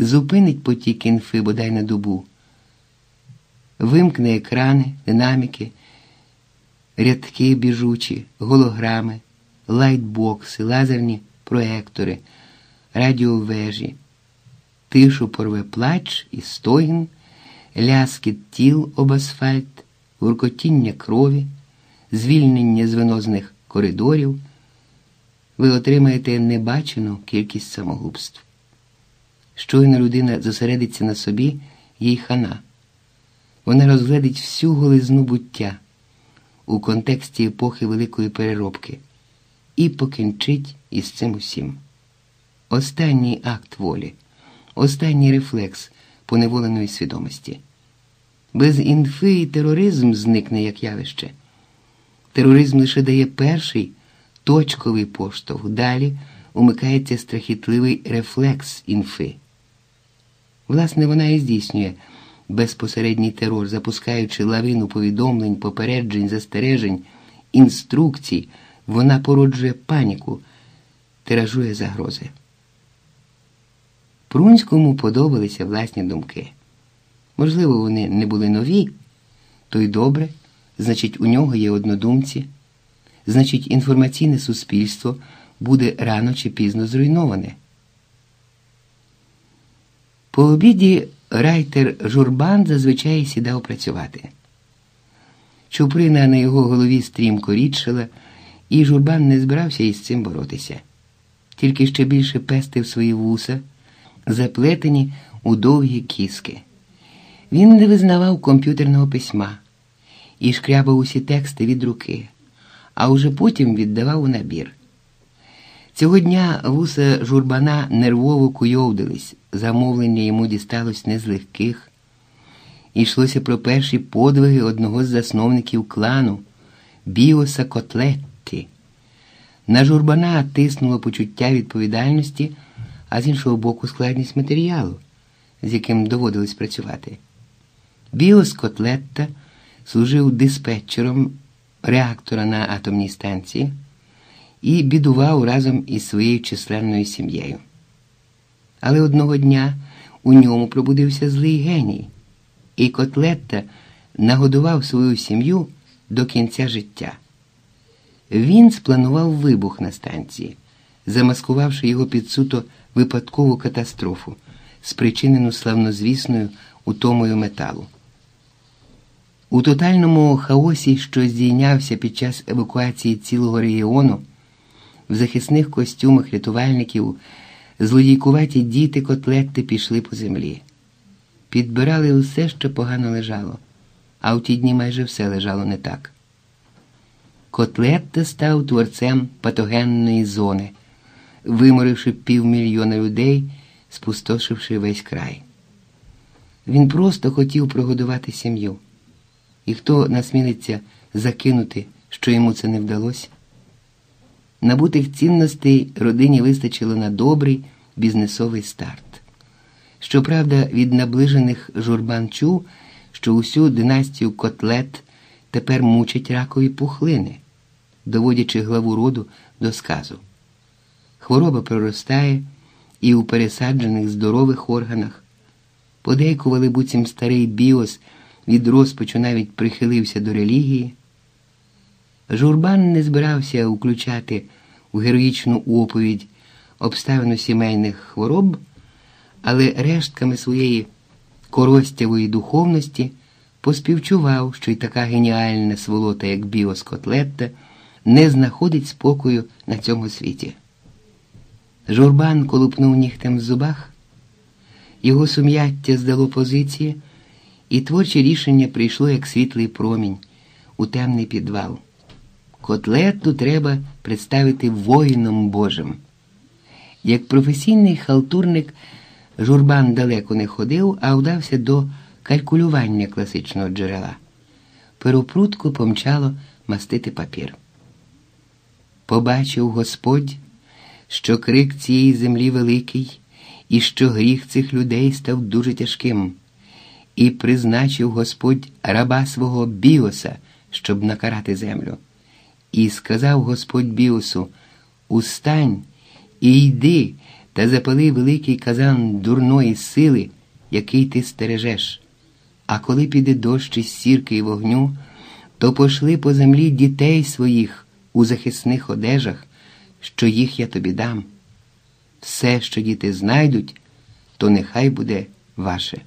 зупинить потік інфи бодай на добу, вимкне екрани, динаміки, рядки біжучі, голограми, лайтбокси, лазерні проектори, радіовежі, тишу порве плач і стогін, ляскіт тіл об асфальт, гуркотіння крові, звільнення з венозних коридорів. Ви отримаєте небачену кількість самогубств. Щойно людина зосередиться на собі, їй хана. Вона розглядить всю голизну буття у контексті епохи великої переробки і покінчить із цим усім. Останній акт волі, останній рефлекс поневоленої свідомості. Без інфи і тероризм зникне як явище. Тероризм лише дає перший точковий поштовх. Далі умикається страхітливий рефлекс інфи. Власне, вона і здійснює безпосередній терор, запускаючи лавину повідомлень, попереджень, застережень, інструкцій, вона породжує паніку, тиражує загрози. Прунському подобалися власні думки. Можливо, вони не були нові, то й добре, значить, у нього є однодумці, значить, інформаційне суспільство буде рано чи пізно зруйноване. По обіді райтер журбан зазвичай сідав працювати. Чуприна на його голові стрімко рідшила, і журбан не збирався із цим боротися, тільки ще більше пестив свої вуса, заплетені у довгі кіски. Він не визнавав комп'ютерного письма і шкрябав усі тексти від руки, а уже потім віддавав у набір. Цього дня вуса журбана нервово куйовдились, замовлення йому дісталось не з легких. Йшлося про перші подвиги одного з засновників клану Біоса Котлетті. На журбана тиснуло почуття відповідальності, а з іншого боку, складність матеріалу, з яким доводилось працювати. Біос Котлетта служив диспетчером реактора на атомній станції і бідував разом із своєю численною сім'єю. Але одного дня у ньому пробудився злий геній, і Котлетта нагодував свою сім'ю до кінця життя. Він спланував вибух на станції, замаскувавши його під суто випадкову катастрофу, спричинену славнозвісною утомою металу. У тотальному хаосі, що здійнявся під час евакуації цілого регіону, в захисних костюмах рятувальників злодійкуваті діти котлети пішли по землі. Підбирали усе, що погано лежало, а в ті дні майже все лежало не так. Котлетта став творцем патогенної зони, виморивши півмільйона людей, спустошивши весь край. Він просто хотів прогодувати сім'ю. І хто насмілиться закинути, що йому це не вдалося? Набутих цінностей родині вистачило на добрий бізнесовий старт. Щоправда, від наближених журбан чув, що усю династію котлет тепер мучать ракові пухлини, доводячи главу роду до сказу. Хвороба проростає і у пересаджених здорових органах. Подейкували буцім старий біос від розпачу навіть прихилився до релігії. Журбан не збирався включати у героїчну оповідь обставину сімейних хвороб, але рештками своєї коростявої духовності поспівчував, що й така геніальна сволота, як Біос Котлетта, не знаходить спокою на цьому світі. Журбан колупнув нігтем в зубах, його сум'яття здало позиції, і творче рішення прийшло як світлий промінь у темний підвал. Котлету треба представити воїном Божим. Як професійний халтурник, журбан далеко не ходив, а вдався до калькулювання класичного джерела. Перопрутку помчало мастити папір. Побачив Господь, що крик цієї землі великий, і що гріх цих людей став дуже тяжким, і призначив Господь раба свого біоса, щоб накарати землю. І сказав Господь Біосу: Устань і йди та запали великий казан дурної сили, який ти стережеш. А коли піде дощ із сірки і вогню, то пошли по землі дітей своїх у захисних одежах, що їх я тобі дам. Все, що діти знайдуть, то нехай буде ваше.